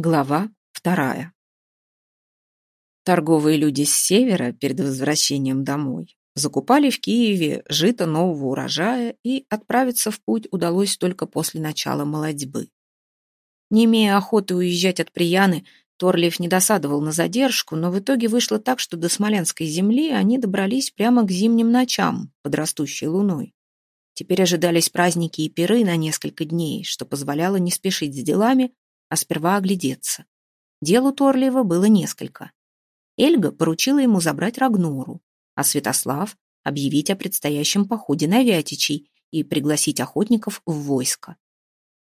Глава вторая. Торговые люди с севера перед возвращением домой закупали в Киеве жито нового урожая, и отправиться в путь удалось только после начала молодьбы. Не имея охоты уезжать от Прияны, Торлиев не досадовал на задержку, но в итоге вышло так, что до Смоленской земли они добрались прямо к зимним ночам под растущей луной. Теперь ожидались праздники и пиры на несколько дней, что позволяло не спешить с делами, а сперва оглядеться. Дел у Торлиева было несколько. Эльга поручила ему забрать Рагнору, а Святослав — объявить о предстоящем походе на Вятичей и пригласить охотников в войско.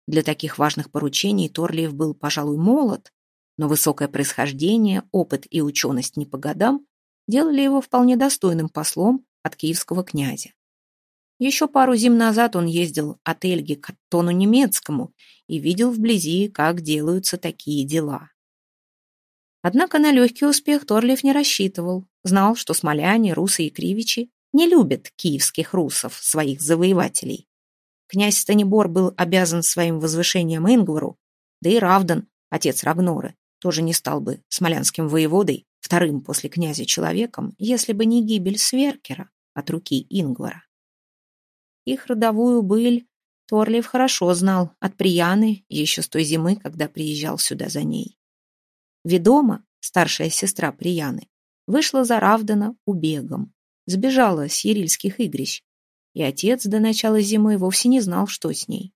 Для таких важных поручений Торлиев был, пожалуй, молод, но высокое происхождение, опыт и ученость не по годам делали его вполне достойным послом от киевского князя. Еще пару зим назад он ездил от Эльги к Тону Немецкому и видел вблизи, как делаются такие дела. Однако на легкий успех Торлиев не рассчитывал. Знал, что смоляне, русы и кривичи не любят киевских русов, своих завоевателей. Князь Станибор был обязан своим возвышением Ингвару, да и Равдан, отец Рагноры, тоже не стал бы смолянским воеводой, вторым после князя человеком, если бы не гибель Сверкера от руки Ингвара. Их родовую быль Торлиев хорошо знал от Прияны еще с той зимы, когда приезжал сюда за ней. Ведома, старшая сестра Прияны, вышла за Равдана убегом, сбежала с Ерильских игрищ, и отец до начала зимы вовсе не знал, что с ней.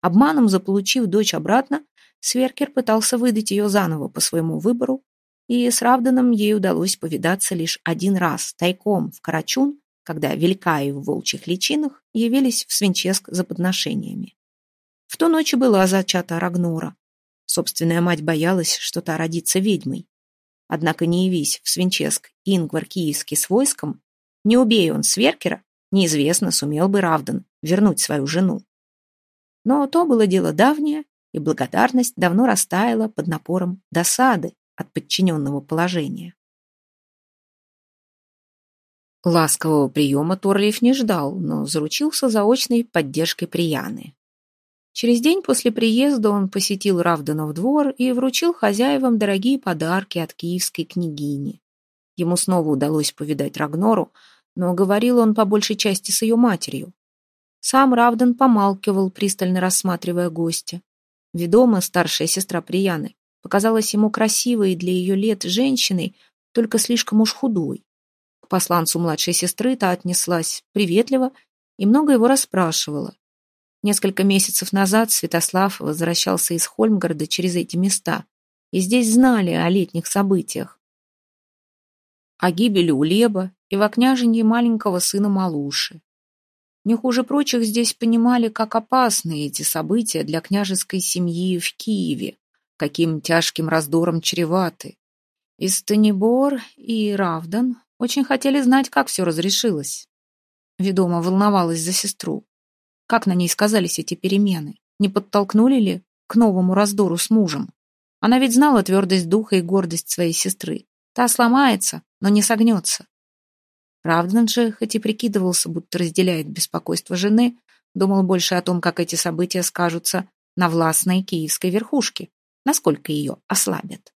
Обманом заполучив дочь обратно, Сверкер пытался выдать ее заново по своему выбору, и с Равданом ей удалось повидаться лишь один раз, тайком, в Карачун, когда Велькаи в волчьих личинах явились в Свинческ за подношениями. В ту ночь была зачата Рагнора. Собственная мать боялась, что та родится ведьмой. Однако не явись в Свинческ Ингвар Киевский с войском, не убей он Сверкера, неизвестно, сумел бы Равдан вернуть свою жену. Но то было дело давнее, и благодарность давно растаяла под напором досады от подчиненного положения. Ласкового приема Торлиев не ждал, но заручился заочной поддержкой Прияны. Через день после приезда он посетил Равданов двор и вручил хозяевам дорогие подарки от киевской княгини. Ему снова удалось повидать Рагнору, но говорил он по большей части с ее матерью. Сам Равдан помалкивал, пристально рассматривая гостя. Ведома, старшая сестра Прияны, показалась ему красивой для ее лет женщиной, только слишком уж худой посланцу младшей сестры та отнеслась приветливо и много его расспрашивала. Несколько месяцев назад Святослав возвращался из Хольмгарда через эти места, и здесь знали о летних событиях. О гибели Улеба и во княженье маленького сына Малуши. Не хуже прочих здесь понимали, как опасны эти события для княжеской семьи в Киеве, каким тяжким раздором чреваты. И Станибор, и Равдан очень хотели знать, как все разрешилось. Ведома волновалась за сестру. Как на ней сказались эти перемены? Не подтолкнули ли к новому раздору с мужем? Она ведь знала твердость духа и гордость своей сестры. Та сломается, но не согнется. Равдан же, хоть и прикидывался, будто разделяет беспокойство жены, думал больше о том, как эти события скажутся на властной киевской верхушке, насколько ее ослабят.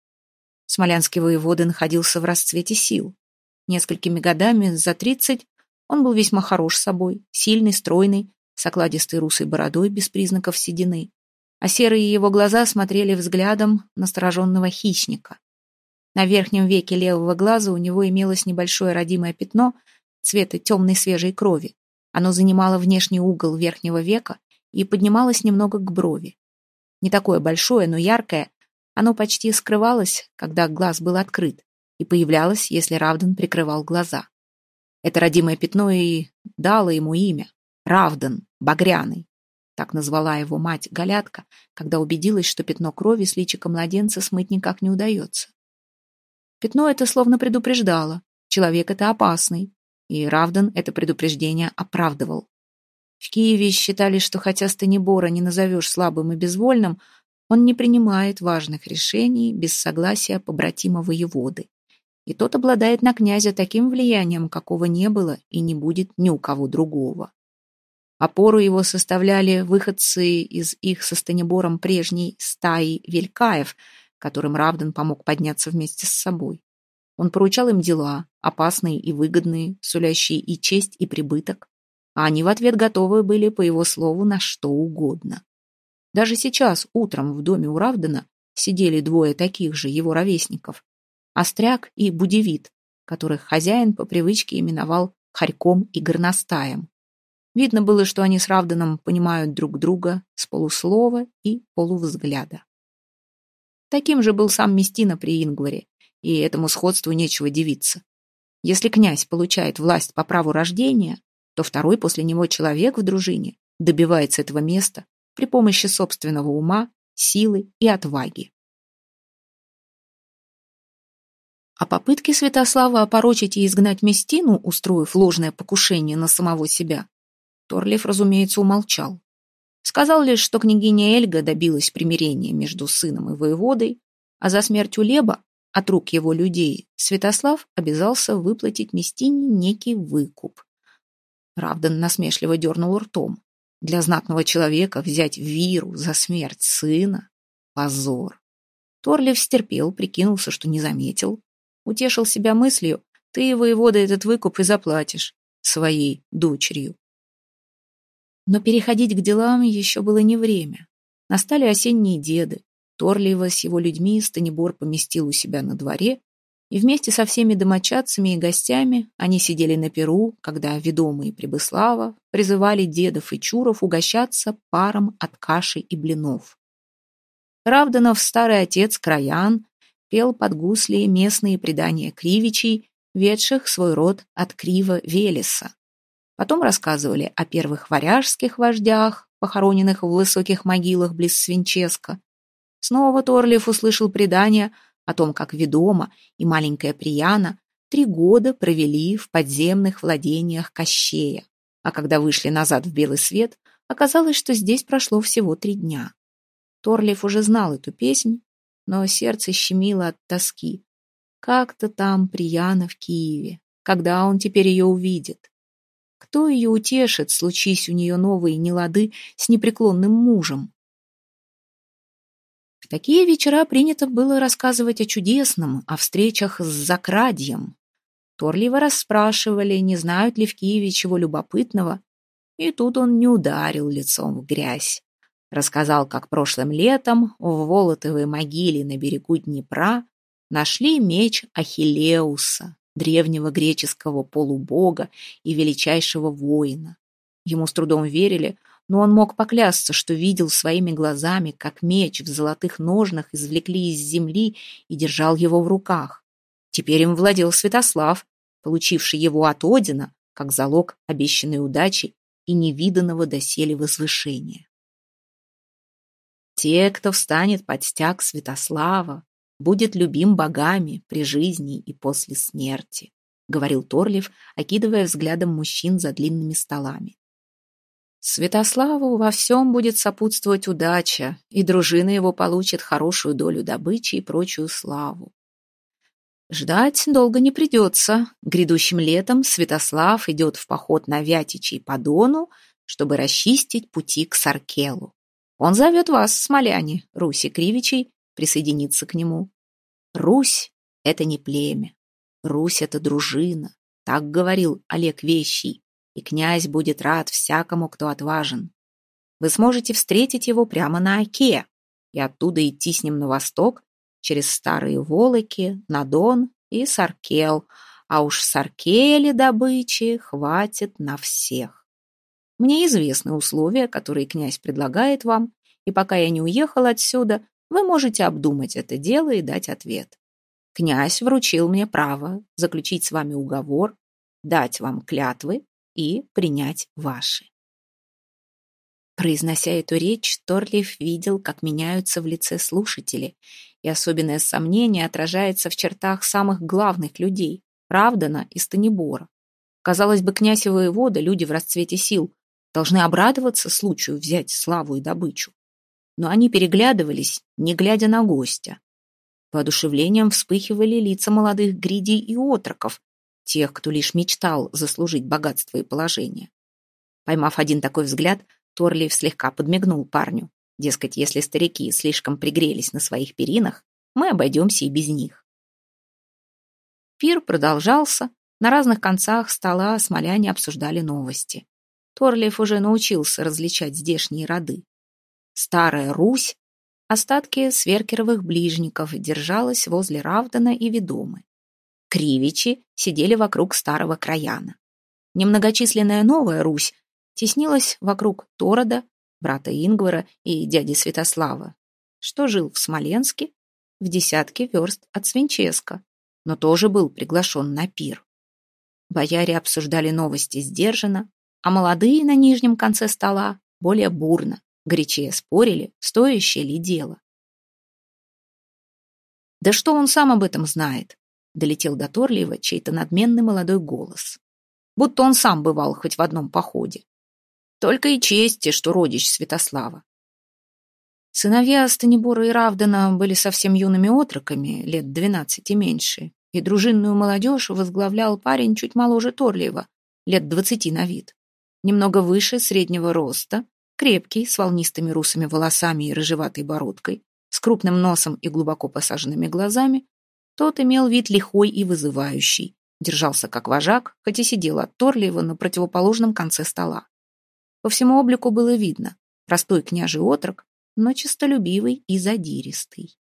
Смолянский воевода находился в расцвете сил. Несколькими годами, за тридцать, он был весьма хорош собой, сильный, стройный, с окладистой русой бородой без признаков седины, а серые его глаза смотрели взглядом настороженного хищника. На верхнем веке левого глаза у него имелось небольшое родимое пятно цвета темной свежей крови. Оно занимало внешний угол верхнего века и поднималось немного к брови. Не такое большое, но яркое, оно почти скрывалось, когда глаз был открыт и появлялась, если Равдан прикрывал глаза. Это родимое пятно и дало ему имя — Равдан, Багряный. Так назвала его мать Галятка, когда убедилась, что пятно крови с личика младенца смыть никак не удается. Пятно это словно предупреждало, человек это опасный, и Равдан это предупреждение оправдывал. В Киеве считали, что хотя Станибора не назовешь слабым и безвольным, он не принимает важных решений без согласия побратима воеводы и тот обладает на князя таким влиянием, какого не было и не будет ни у кого другого. Опору его составляли выходцы из их со Станибором прежней стаи Велькаев, которым Равдан помог подняться вместе с собой. Он поручал им дела, опасные и выгодные, сулящие и честь, и прибыток, а они в ответ готовы были, по его слову, на что угодно. Даже сейчас, утром, в доме у Равдана сидели двое таких же его ровесников, Остряк и Будевит, которых хозяин по привычке именовал Харьком и Горностаем. Видно было, что они с Равданом понимают друг друга с полуслова и полувзгляда. Таким же был сам Местина при Ингваре, и этому сходству нечего дивиться. Если князь получает власть по праву рождения, то второй после него человек в дружине добивается этого места при помощи собственного ума, силы и отваги. О попытке Святослава опорочить и изгнать Местину, устроив ложное покушение на самого себя, Торлиф, разумеется, умолчал. Сказал лишь, что княгиня Эльга добилась примирения между сыном и воеводой, а за смертью Леба от рук его людей Святослав обязался выплатить Местине некий выкуп. Равдан насмешливо дернул ртом. Для знатного человека взять виру за смерть сына — позор. Торлив стерпел, прикинулся, что не заметил. Утешил себя мыслью, ты, воевода, этот выкуп и заплатишь своей дочерью. Но переходить к делам еще было не время. Настали осенние деды. Торлиева с его людьми Станибор поместил у себя на дворе, и вместе со всеми домочадцами и гостями они сидели на перу, когда ведомые Прибыслава призывали дедов и чуров угощаться паром от каши и блинов. Равданов старый отец Краян пел под гусли местные предания кривичей, ведших свой род от Крива Велеса. Потом рассказывали о первых варяжских вождях, похороненных в высоких могилах близ Свинческа. Снова Торлиф услышал предания о том, как Ведома и маленькая Прияна три года провели в подземных владениях Кощея, а когда вышли назад в белый свет, оказалось, что здесь прошло всего три дня. Торлиф уже знал эту песнь, но сердце щемило от тоски. Как-то там Прияна в Киеве. Когда он теперь ее увидит? Кто ее утешит, случись у нее новые нелады с непреклонным мужем? В такие вечера принято было рассказывать о чудесном, о встречах с Закрадьем. Торливо расспрашивали, не знают ли в Киеве чего любопытного, и тут он не ударил лицом в грязь. Рассказал, как прошлым летом в Волотовой могиле на берегу Днепра нашли меч Ахиллеуса, древнего греческого полубога и величайшего воина. Ему с трудом верили, но он мог поклясться, что видел своими глазами, как меч в золотых ножнах извлекли из земли и держал его в руках. Теперь им владел Святослав, получивший его от Одина, как залог обещанной удачи и невиданного доселе возвышения. Те, кто встанет под стяг Святослава, будет любим богами при жизни и после смерти», — говорил Торлив, окидывая взглядом мужчин за длинными столами. Святославу во всем будет сопутствовать удача, и дружина его получит хорошую долю добычи и прочую славу. Ждать долго не придется. Грядущим летом Святослав идет в поход на Вятичи по Дону, чтобы расчистить пути к Саркелу. Он зовет вас, смоляне, Руси Кривичей, присоединиться к нему. Русь — это не племя. Русь — это дружина. Так говорил Олег Вещий, и князь будет рад всякому, кто отважен. Вы сможете встретить его прямо на Оке и оттуда идти с ним на восток, через Старые Волоки, на Дон и Саркел, а уж в Саркеле добычи хватит на всех. Мне известны условия, которые князь предлагает вам, и пока я не уехал отсюда, вы можете обдумать это дело и дать ответ. Князь вручил мне право заключить с вами уговор, дать вам клятвы и принять ваши. Произнося эту речь, Торлиф видел, как меняются в лице слушатели, и особенное сомнение отражается в чертах самых главных людей — Равдана и Станибора. Казалось бы, князь и воевода — люди в расцвете сил, должны обрадоваться случаю взять славу и добычу. Но они переглядывались, не глядя на гостя. Воодушевлением вспыхивали лица молодых гридей и отроков, тех, кто лишь мечтал заслужить богатство и положение. Поймав один такой взгляд, Торлиев слегка подмигнул парню. Дескать, если старики слишком пригрелись на своих перинах, Мы обойдемся и без них. Пир продолжался. На разных концах стола смоляне обсуждали новости. Торлиев уже научился различать здешние роды. Старая Русь, остатки сверкеровых ближников, держалась возле Равдана и Ведомы. Кривичи сидели вокруг старого краяна. Немногочисленная новая Русь теснилась вокруг Торода, брата Ингвара и дяди Святослава, что жил в Смоленске в десятке верст от Свинческа, но тоже был приглашен на пир. Бояре обсуждали новости сдержанно, а молодые на нижнем конце стола более бурно, горячее спорили, стоящее ли дело. «Да что он сам об этом знает?» — долетел до Торлиева чей-то надменный молодой голос. Будто он сам бывал хоть в одном походе. Только и чести, что родич Святослава. Сыновья Станибора и Равдана были совсем юными отроками, лет двенадцати меньше, и дружинную молодежь возглавлял парень чуть моложе Торлиева, лет двадцати на вид. Немного выше среднего роста, крепкий, с волнистыми русыми волосами и рыжеватой бородкой, с крупным носом и глубоко посаженными глазами, тот имел вид лихой и вызывающий, держался как вожак, хоть и сидел от на противоположном конце стола. По всему облику было видно, простой княжий отрок, но честолюбивый и задиристый.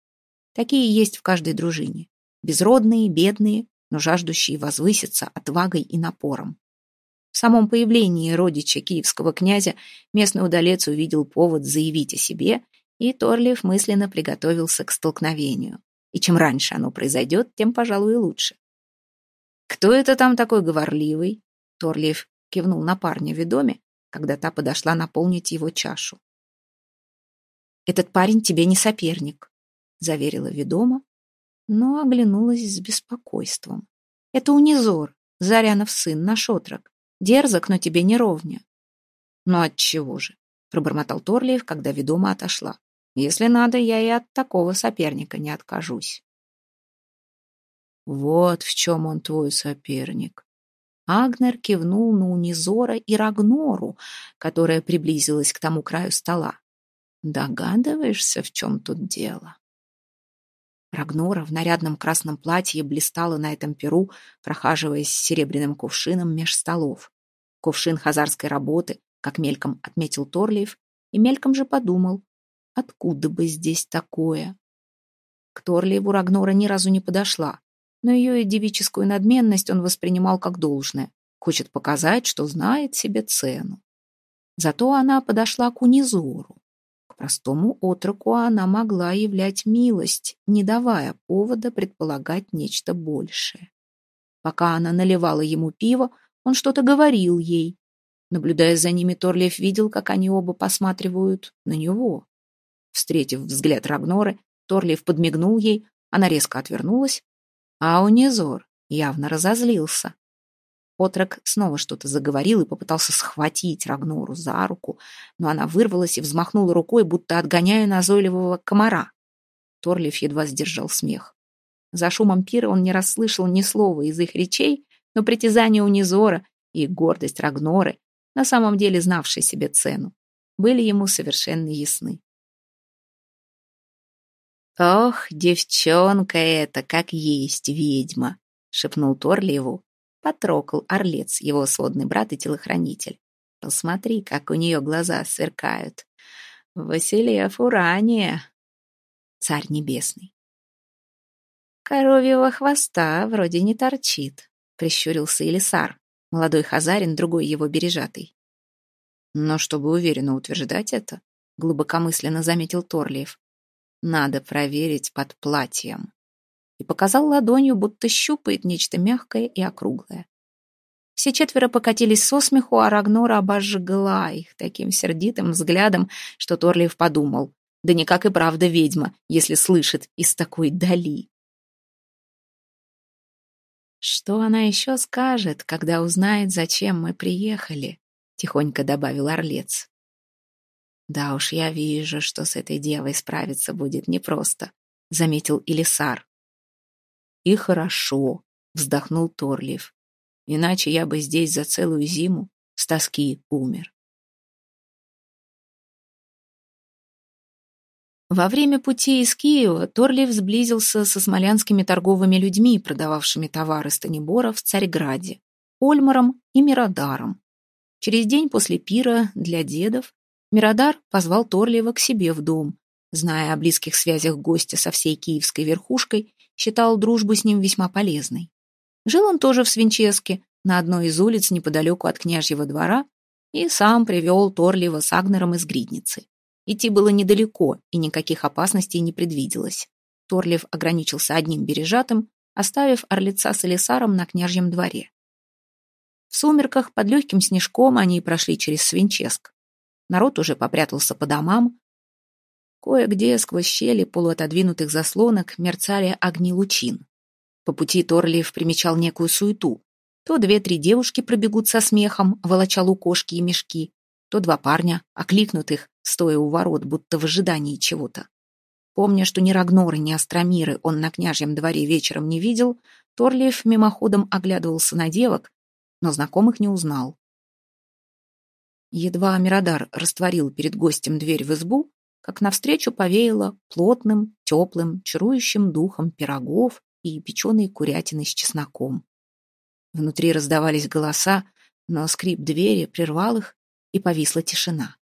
Такие есть в каждой дружине. Безродные, бедные, но жаждущие возвыситься отвагой и напором. Самом появлении родича киевского князя местный удалец увидел повод заявить о себе, и Торлиев мысленно приготовился к столкновению. И чем раньше оно произойдет, тем, пожалуй, и лучше. «Кто это там такой говорливый?» Торлиев кивнул на парня ведоме, когда та подошла наполнить его чашу. «Этот парень тебе не соперник», — заверила ведома, но оглянулась с беспокойством. «Это унизор, Зарянов сын, наш отрок. Дерзок, но тебе не ровня». «Ну отчего же?» — пробормотал Торлиев, когда ведома отошла. «Если надо, я и от такого соперника не откажусь». «Вот в чем он твой соперник», Агнер кивнул на Унизора и Рагнору, которая приблизилась к тому краю стола. Догадываешься, в чем тут дело? Рагнора в нарядном красном платье блистала на этом перу, прохаживаясь с серебряным кувшином меж столов. Кувшин хазарской работы, как мельком отметил Торлиев, и мельком же подумал, откуда бы здесь такое? К Торлиеву Рагнора ни разу не подошла, но ее девическую надменность он воспринимал как должное, хочет показать, что знает себе цену. Зато она подошла к Унизору. Простому отроку она могла являть милость, не давая повода предполагать нечто большее. Пока она наливала ему пиво, он что-то говорил ей. Наблюдая за ними, Торлиев видел, как они оба посматривают на него. Встретив взгляд Рагноры, Торлиев подмигнул ей, она резко отвернулась, а Унизор явно разозлился. Отрок снова что-то заговорил и попытался схватить Рагнору за руку, но она вырвалась и взмахнула рукой, будто отгоняя назойливого комара. Торлиф едва сдержал смех. За шумом пира он не расслышал ни слова из их речей, но притязания Унизора и гордость Рагноры, на самом деле знавшей себе цену, были ему совершенно ясны. «Ох, девчонка эта, как есть ведьма!» — шепнул Торлиеву, Потрогал орлец, его сводный брат и телохранитель. Посмотри, как у нее глаза сверкают. Василев Урания, царь небесный. Коровьего хвоста вроде не торчит, прищурился Елисар, молодой хазарин, другой его бережатый. Но чтобы уверенно утверждать это, глубокомысленно заметил Торлиев, надо проверить под платьем и показал ладонью, будто щупает нечто мягкое и округлое. Все четверо покатились со смеху, а Рагнора обожгла их таким сердитым взглядом, что Торлиев подумал, да никак и правда ведьма, если слышит из такой дали. «Что она еще скажет, когда узнает, зачем мы приехали?» — тихонько добавил Орлец. «Да уж, я вижу, что с этой девой справиться будет непросто», — заметил Илисар. И хорошо, вздохнул Торлиев. Иначе я бы здесь за целую зиму с тоски умер. Во время пути из Киева Торлиев сблизился со смолянскими торговыми людьми, продававшими товары Станибора в Царьграде, Ольмаром и Миродаром. Через день после пира для дедов Мирадар позвал Торлиева к себе в дом. Зная о близких связях гостя со всей киевской верхушкой, считал дружбу с ним весьма полезной. Жил он тоже в Свинческе, на одной из улиц неподалеку от княжьего двора, и сам привел Торлиева с Агнером из Гридницы. Идти было недалеко, и никаких опасностей не предвиделось. Торлив ограничился одним бережатым, оставив орлица с Элисаром на княжьем дворе. В сумерках под легким снежком они прошли через Свинческ. Народ уже попрятался по домам. Кое-где сквозь щели полуотодвинутых заслонок мерцали огни лучин. По пути Торлиев примечал некую суету. То две-три девушки пробегут со смехом, волоча лукошки и мешки, то два парня окликнут их, стоя у ворот, будто в ожидании чего-то. Помня, что ни Рагноры, ни Астромиры он на княжьем дворе вечером не видел, Торлиев мимоходом оглядывался на девок, но знакомых не узнал. Едва Мирадар растворил перед гостем дверь в избу, как навстречу повеяло плотным, теплым, чарующим духом пирогов и печеной курятины с чесноком. Внутри раздавались голоса, но скрип двери прервал их, и повисла тишина.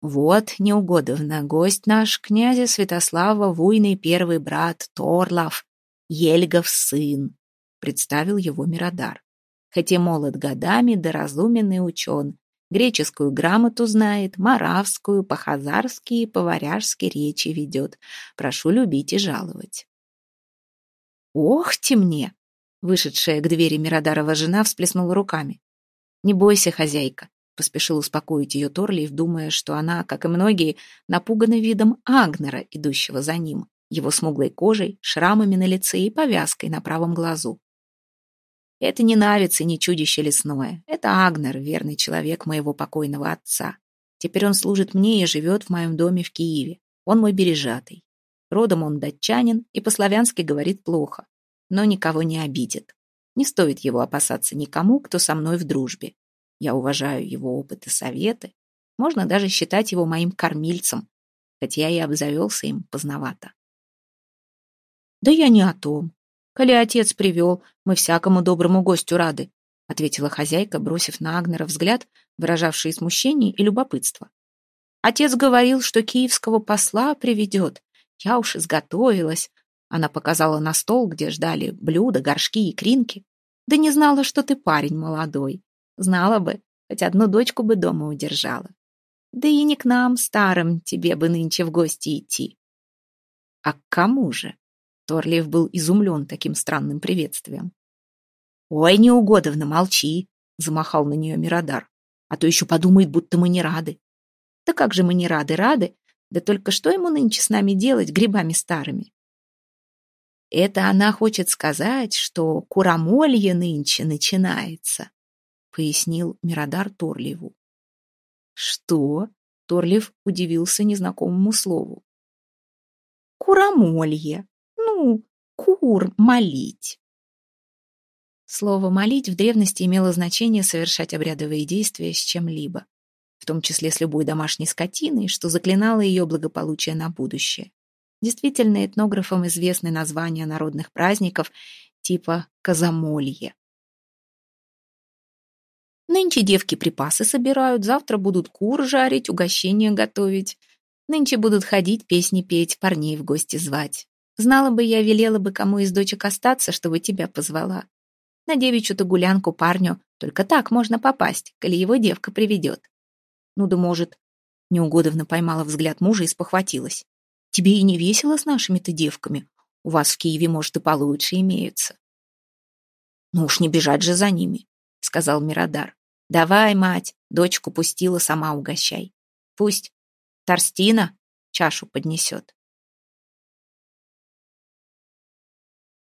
Вот, Неугодовна, гость наш, князя Святослава, вуйный первый брат Торлав, Ельгов сын, представил его Мирадар. Хотя молод годами, да разумен и учен, греческую грамоту знает, маравскую, по-хазарски и по-варяжски речи ведет. Прошу любить и жаловать. «Ох ты мне!» Вышедшая к двери Мирадарова жена всплеснула руками. «Не бойся, хозяйка. Поспешил успокоить ее Торлиев, думая, что она, как и многие, напугана видом Агнера, идущего за ним, его смуглой кожей, шрамами на лице и повязкой на правом глазу. Это не навиц и не чудище лесное. Это Агнер, верный человек моего покойного отца. Теперь он служит мне и живет в моем доме в Киеве. Он мой бережатый. Родом он датчанин и по-славянски говорит плохо, но никого не обидит. Не стоит его опасаться никому, кто со мной в дружбе. Я уважаю его опыт и советы. Можно даже считать его моим кормильцем, хоть я и обзавелся им поздновато. «Да я не о том. Коли отец привел, мы всякому доброму гостю рады», ответила хозяйка, бросив на Агнера взгляд, выражавший смущение и любопытство. «Отец говорил, что киевского посла приведет. Я уж изготовилась». Она показала на стол, где ждали блюда, горшки и кринки. «Да не знала, что ты парень молодой. Знала бы, хоть одну дочку бы дома удержала. Да и не к нам, старым, тебе бы нынче в гости идти. А к кому же? Торлиев был изумлен таким странным приветствием. «Ой, неугодовно, молчи!» — замахал на нее Мирадар. «А то еще подумает, будто мы не рады». «Да как же мы не рады, рады? Да только что ему нынче с нами делать, грибами старыми?» «Это она хочет сказать, что курамолье нынче начинается», пояснил Мирадар Торлиеву. «Что?» — Торлиев удивился незнакомому слову. «Курамолье. Кур молить». Слово «молить» в древности имело значение совершать обрядовые действия с чем-либо, в том числе с любой домашней скотиной, что заклинало ее благополучие на будущее. Действительно, этнографам известны названия народных праздников типа «казамолье». Нынче девки припасы собирают, завтра будут кур жарить, угощения готовить. Нынче будут ходить, песни петь, парней в гости звать. Знала бы я, велела бы кому из дочек остаться, чтобы тебя позвала. На девичью-то гулянку парню только так можно попасть, коли его девка приведет. Ну да может. Неугодовно поймала взгляд мужа и спохватилась. Тебе и не весело с нашими-то девками. У вас в Киеве, может, и получше имеются. Ну уж не бежать же за ними сказал Мирадар. «Давай, мать, дочку пустила, сама угощай. Пусть Торстина чашу поднесет».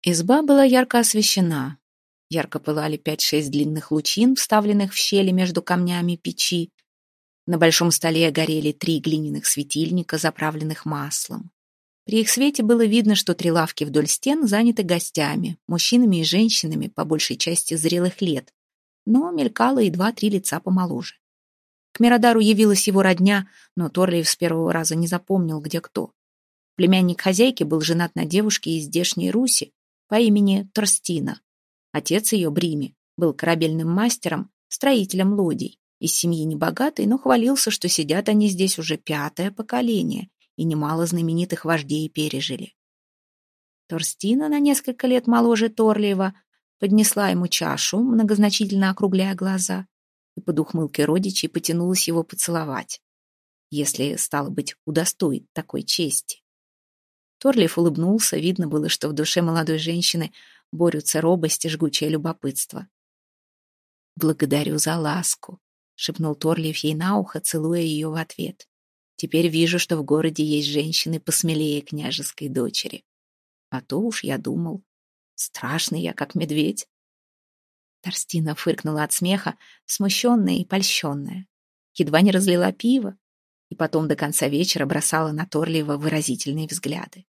Изба была ярко освещена. Ярко пылали пять-шесть длинных лучин, вставленных в щели между камнями печи. На большом столе горели три глиняных светильника, заправленных маслом. При их свете было видно, что три лавки вдоль стен заняты гостями, мужчинами и женщинами, по большей части зрелых лет, но мелькало и два-три лица помоложе. К Мирадару явилась его родня, но Торлиев с первого раза не запомнил, где кто. Племянник хозяйки был женат на девушке из здешней Руси по имени Торстина. Отец ее, Брими, был корабельным мастером, строителем лодий, из семьи небогатой, но хвалился, что сидят они здесь уже пятое поколение, и немало знаменитых вождей пережили. Торстина, на несколько лет моложе Торлиева, поднесла ему чашу, многозначительно округляя глаза, и под ухмылкой родичей потянулась его поцеловать, если, стало быть, удостоит такой чести. Торлиев улыбнулся, видно было, что в душе молодой женщины борются робость и жгучее любопытство. «Благодарю за ласку», — шепнул Торлиев ей на ухо, целуя ее в ответ. «Теперь вижу, что в городе есть женщины посмелее княжеской дочери. А то уж я думал, страшный я, как медведь». Торстина фыркнула от смеха, смущенная и польщенная. Едва не разлила пиво, и потом до конца вечера бросала на Торлиева выразительные взгляды.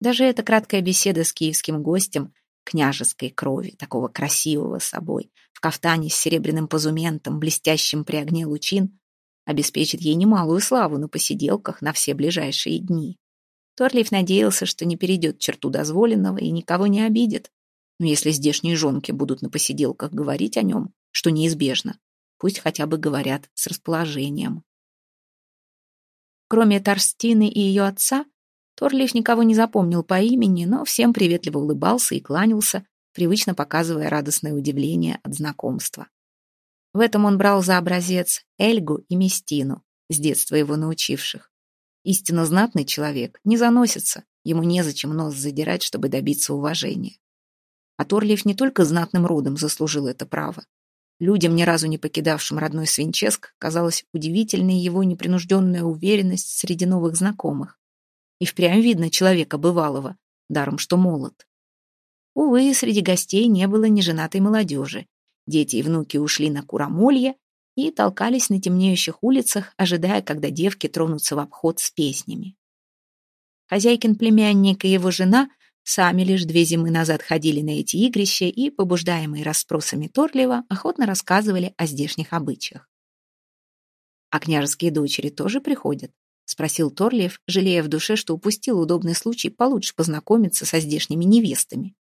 Даже эта краткая беседа с киевским гостем княжеской крови, такого красивого собой, в кафтане с серебряным позументом, блестящим при огне лучин, обеспечит ей немалую славу на посиделках на все ближайшие дни. Торлиев надеялся, что не перейдет черту дозволенного и никого не обидит. Но если здешние жонки будут на посиделках говорить о нем, что неизбежно, пусть хотя бы говорят с расположением. Кроме Торстины и ее отца, Торлиев никого не запомнил по имени, но всем приветливо улыбался и кланялся, привычно показывая радостное удивление от знакомства. В этом он брал за образец Эльгу и Местину, с детства его научивших. Истинно знатный человек не заносится, ему незачем нос задирать, чтобы добиться уважения. А Торлиев не только знатным родом заслужил это право. Людям, ни разу не покидавшим родной Свинческ, казалась удивительной его непринужденная уверенность среди новых знакомых. И впрямь видно человека бывалого, даром что молод. Увы, среди гостей не было неженатой молодежи. Дети и внуки ушли на Курамолье и толкались на темнеющих улицах, ожидая, когда девки тронутся в обход с песнями. Хозяйкин племянник и его жена — Сами лишь две зимы назад ходили на эти игрища и, побуждаемые расспросами Торлива, охотно рассказывали о здешних обычаях. «А княжеские дочери тоже приходят?» — спросил Торлиев, жалея в душе, что упустил удобный случай получше познакомиться со здешними невестами.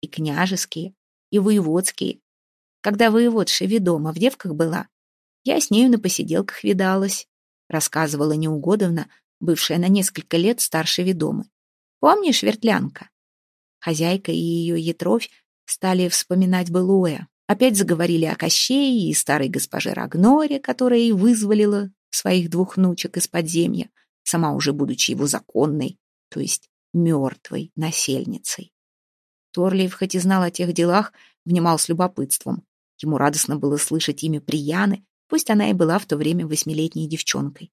«И княжеские, и воеводские. Когда воеводша ведома в девках была, я с нею на посиделках видалась», — рассказывала Неугодовна, бывшая на несколько лет старше ведомы. Помнишь, вертлянка?» Хозяйка и ее етровь стали вспоминать былое. Опять заговорили о Кощее и старой госпоже Рагноре, которая и вызволила своих двух внучек из подземья, сама уже будучи его законной, то есть мертвой насельницей. Торлиев хоть и знал о тех делах, внимал с любопытством. Ему радостно было слышать имя Прияны, пусть она и была в то время восьмилетней девчонкой.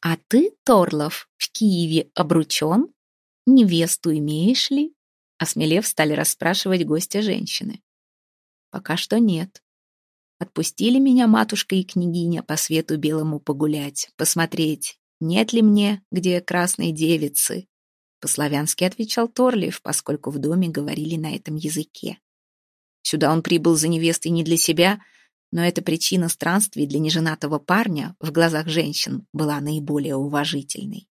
«А ты, Торлов, в Киеве обручен? Невесту имеешь ли?» Осмелев, стали расспрашивать гостя женщины. «Пока что нет. Отпустили меня матушка и княгиня по свету белому погулять, посмотреть, нет ли мне где красной девицы?» По-славянски отвечал Торлиев, поскольку в доме говорили на этом языке. Сюда он прибыл за невестой не для себя, но эта причина странствий для неженатого парня в глазах женщин была наиболее уважительной.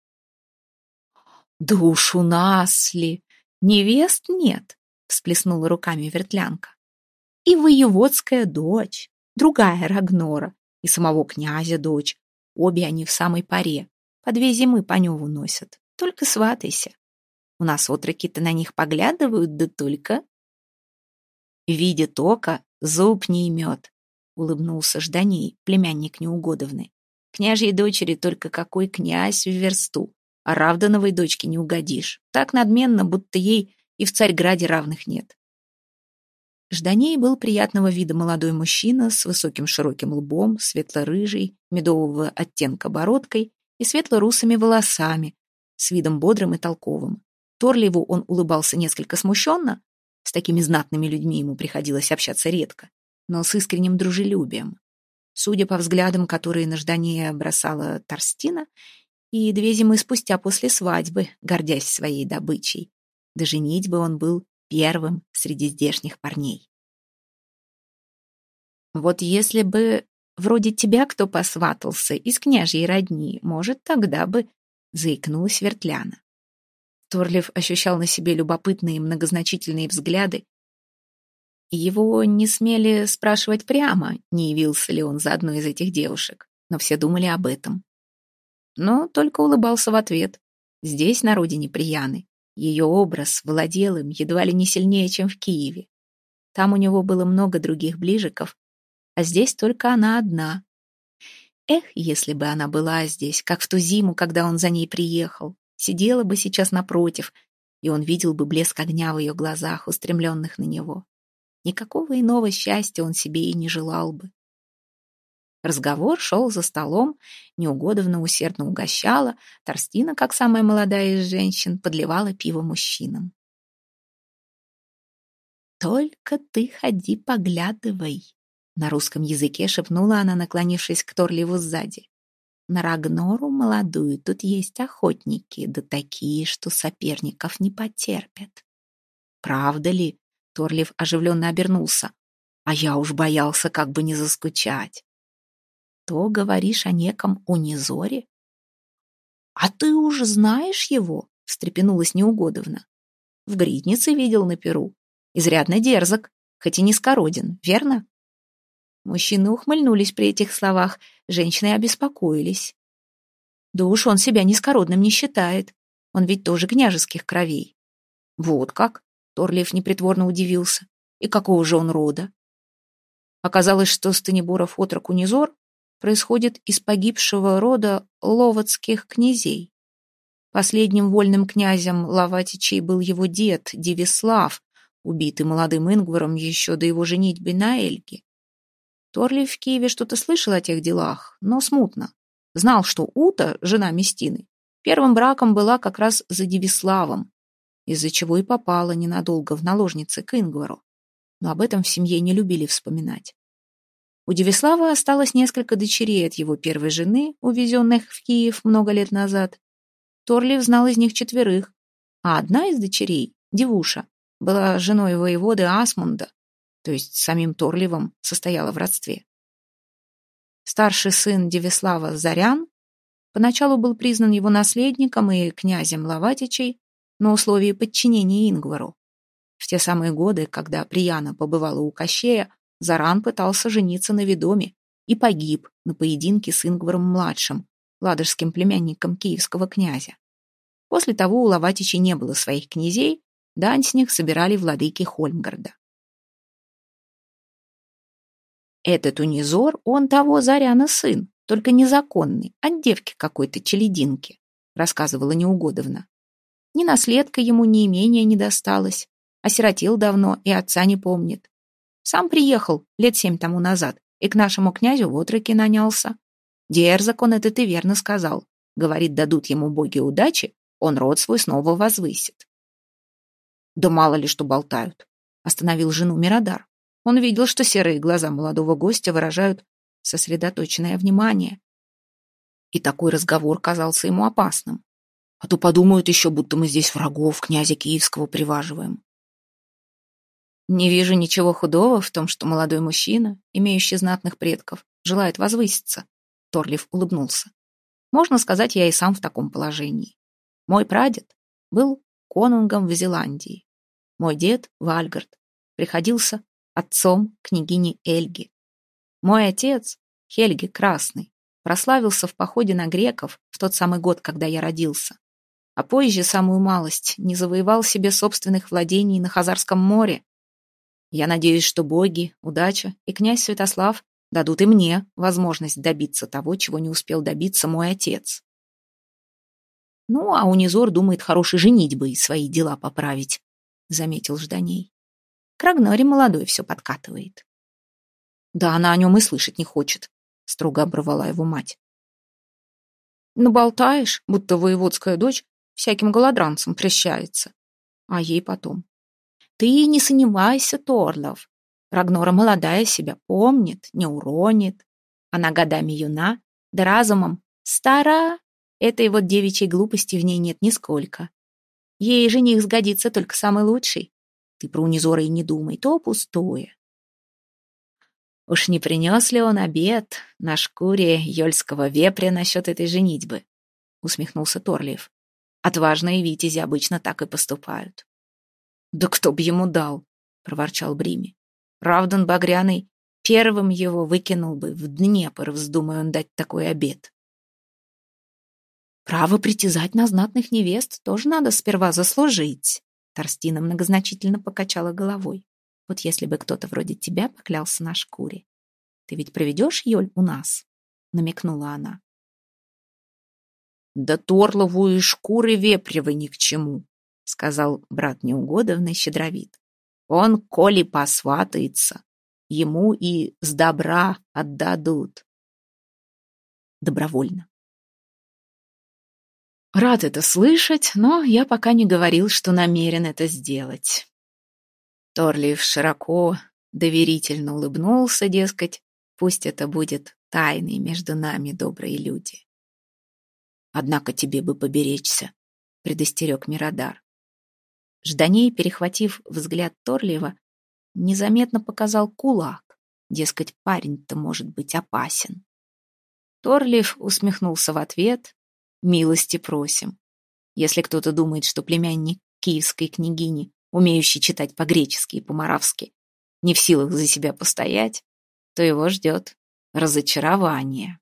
«Да уж у нас ли? Невест нет!» — всплеснула руками вертлянка. «И воеводская дочь, другая Рагнора, и самого князя дочь. Обе они в самой паре, по две зимы по неву носят. Только сватайся. У нас отроки-то на них поглядывают, да только...» Видит око, зуб не имет, — улыбнулся Жданей, племянник Неугодовны. «Княжьей дочери только какой князь в версту, а Равдановой дочке не угодишь. Так надменно, будто ей и в Царьграде равных нет». Жданей был приятного вида молодой мужчина с высоким широким лбом, светло-рыжей, медового оттенка бородкой и светло-русыми волосами, с видом бодрым и толковым. Торливу он улыбался несколько смущенно, с такими знатными людьми ему приходилось общаться редко но с искренним дружелюбием. Судя по взглядам, которые на Ждане бросала Торстина, и две зимы спустя после свадьбы, гордясь своей добычей, до женитьбы он был первым среди здешних парней. Вот если бы вроде тебя кто посватался из княжьей родни, может, тогда бы...» — заикнулась Вертляна. Торлив ощущал на себе любопытные многозначительные взгляды. Его не смели спрашивать прямо, не явился ли он за одной из этих девушек, но все думали об этом. Но только улыбался в ответ. Здесь, на родине Прияны, ее образ владел им едва ли не сильнее, чем в Киеве. Там у него было много других ближиков, а здесь только она одна. Эх, если бы она была здесь, как в ту зиму, когда он за ней приехал, сидела бы сейчас напротив, и он видел бы блеск огня в ее глазах, устремленных на него. Никакого иного счастья он себе и не желал бы. Разговор шел за столом, Неугодовна усердно угощала, Торстина, как самая молодая из женщин, подливала пиво мужчинам. «Только ты ходи поглядывай», на русском языке шепнула она, наклонившись к Торливу сзади. На Рагнору молодую тут есть охотники, да такие, что соперников не потерпят. Правда ли? Торлив оживленно обернулся. А я уж боялся, как бы не заскучать. То говоришь о неком Унизоре? А ты уж знаешь его? встрепенулась Неугодовна. В гриднице видел на перу. Изрядно дерзок, хоть и не скороден, верно? Мужчины ухмыльнулись при этих словах, женщины обеспокоились. Да уж он себя низкородным не считает. Он ведь тоже княжеских кровей. Вот как? Торлиев непритворно удивился. И какого же он рода? Оказалось, что Станиборов отрок Унизор происходит из погибшего рода ловодских князей. Последним вольным князем Лаватичей был его дед Девислав, убитый молодым Ингваром еще до его женитьбы на Эльге. Торли в Киеве что-то слышал о тех делах, но смутно. Знал, что Ута, жена Местины, первым браком была как раз за Девиславом, из-за чего и попала ненадолго в наложницы к Ингвару. Но об этом в семье не любили вспоминать. У Девислава осталось несколько дочерей от его первой жены, увезенных в Киев много лет назад. Торлив знал из них четверых, а одна из дочерей, Девуша, была женой воеводы Асмунда, то есть самим Торливом, состояла в родстве. Старший сын Девислава Зарян поначалу был признан его наследником и князем Лаватичей на условии подчинения Ингвару. В те самые годы, когда Прияна побывала у Кощея, Заран пытался жениться на Ведоме и погиб на поединке с Ингваром-младшим, ладожским племянником киевского князя. После того у Лаватичей не было своих князей, дань с них собирали владыки Хольмгарда. Этот унизор, он того Заряна сын, только незаконный, от девки какой-то челединки, рассказывала Неугодовна. Ни наследка ему, ни имения не досталось. Осиротел давно и отца не помнит. Сам приехал лет семь тому назад и к нашему князю в отроке нанялся. Дерзок он это ты верно сказал. Говорит, дадут ему боги удачи, он род свой снова возвысит. Да мало ли что болтают, остановил жену Мирадар. Он видел, что серые глаза молодого гостя выражают сосредоточенное внимание. И такой разговор казался ему опасным. А то подумают еще, будто мы здесь врагов князя Киевского приваживаем. Не вижу ничего худого в том, что молодой мужчина, имеющий знатных предков, желает возвыситься. Торлив улыбнулся. Можно сказать, я и сам в таком положении. Мой прадед был конунгом в Зеландии. Мой дед, Вальгард, приходился отцом княгини Эльги. Мой отец, Хельги Красный, прославился в походе на греков в тот самый год, когда я родился. А позже, самую малость, не завоевал себе собственных владений на Хазарском море. Я надеюсь, что боги, удача и князь Святослав дадут и мне возможность добиться того, чего не успел добиться мой отец. Ну, а Унизор думает хорошей женитьбой свои дела поправить, — заметил Жданей. К Рагнаре молодой все подкатывает. Да она о нем и слышать не хочет, строго оборвала его мать. Наболтаешь, будто воеводская дочь всяким голодранцам прещается. А ей потом. Ты не сомневайся, Торлов. Рагнора молодая себя помнит, не уронит. Она годами юна, да разумом стара. Этой вот девичьей глупости в ней нет нисколько. Ей жених сгодится только самый лучший. Ты про унизора и не думай, то пустое. Уж не принес ли он обед на шкуре ёльского вепря насчет этой женитьбы? Усмехнулся Торлиев. Отважные витязи обычно так и поступают. Да кто б ему дал, проворчал Брими. Равдан Багряный первым его выкинул бы в Днепр, вздумая он дать такой обед. Право притязать на знатных невест тоже надо сперва заслужить. Торстина многозначительно покачала головой. Вот если бы кто-то вроде тебя поклялся на шкуре. Ты ведь проведешь, Йоль, у нас? Намекнула она. Да Торлову и шкуры вепревой ни к чему, сказал брат неугодовный щедровит. Он, коли посватается, ему и с добра отдадут. Добровольно. Рад это слышать, но я пока не говорил, что намерен это сделать. Торлиев широко, доверительно улыбнулся, дескать, пусть это будет тайной между нами, добрые люди. Однако тебе бы поберечься, предостерег Мирадар. Жданей, перехватив взгляд Торлиева, незаметно показал кулак, дескать, парень-то может быть опасен. Торлиев усмехнулся в ответ, милости просим. Если кто-то думает, что племянник киевской княгини умеющий читать по-гречески и по-моравски, не в силах за себя постоять, то его ждет разочарование.